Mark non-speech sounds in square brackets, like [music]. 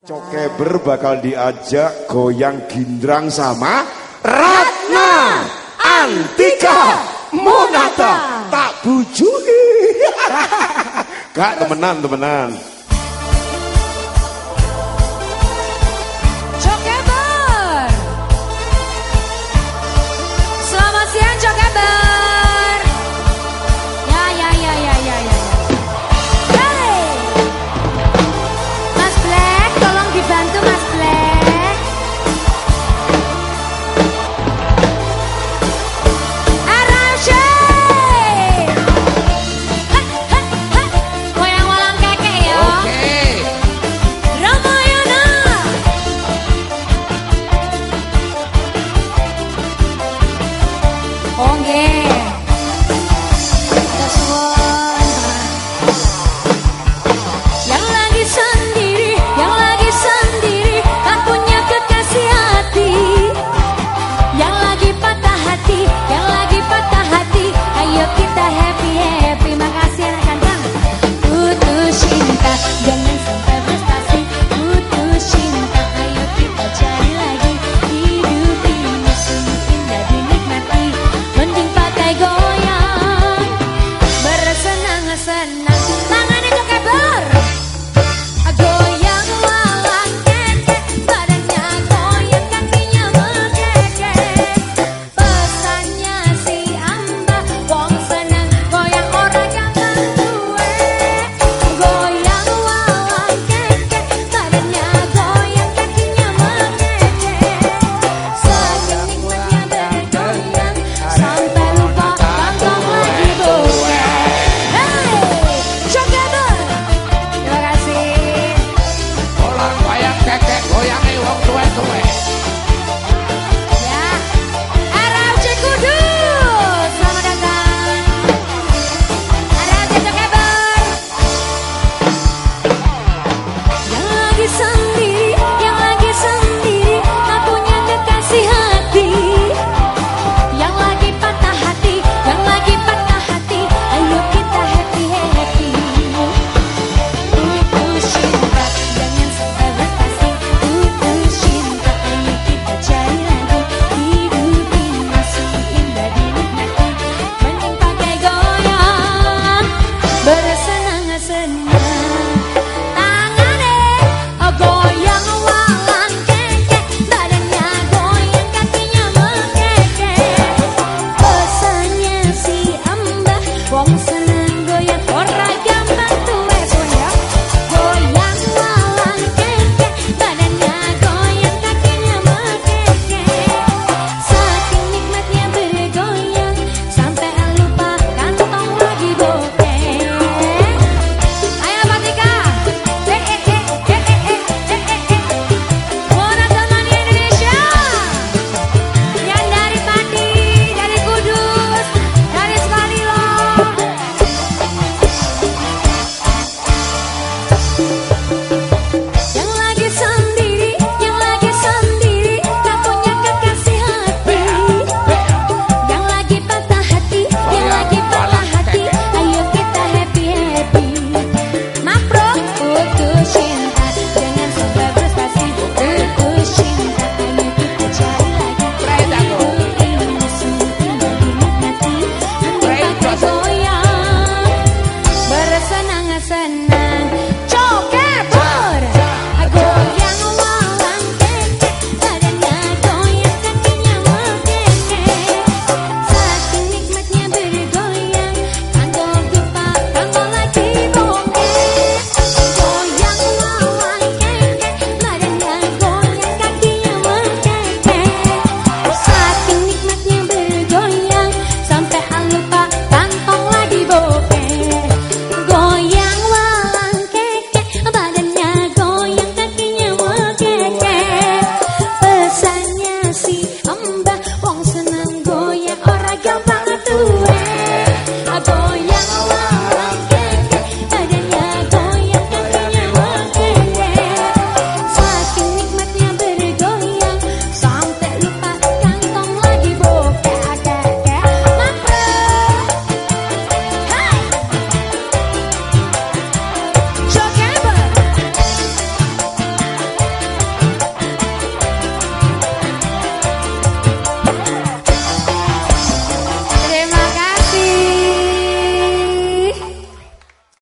Cokeber bakal diajak goyang gindrang sama Ratna Antika Monata tak bujui, [laughs] Kak temenan temenan. Cokeber. Selamat siang Cokeber.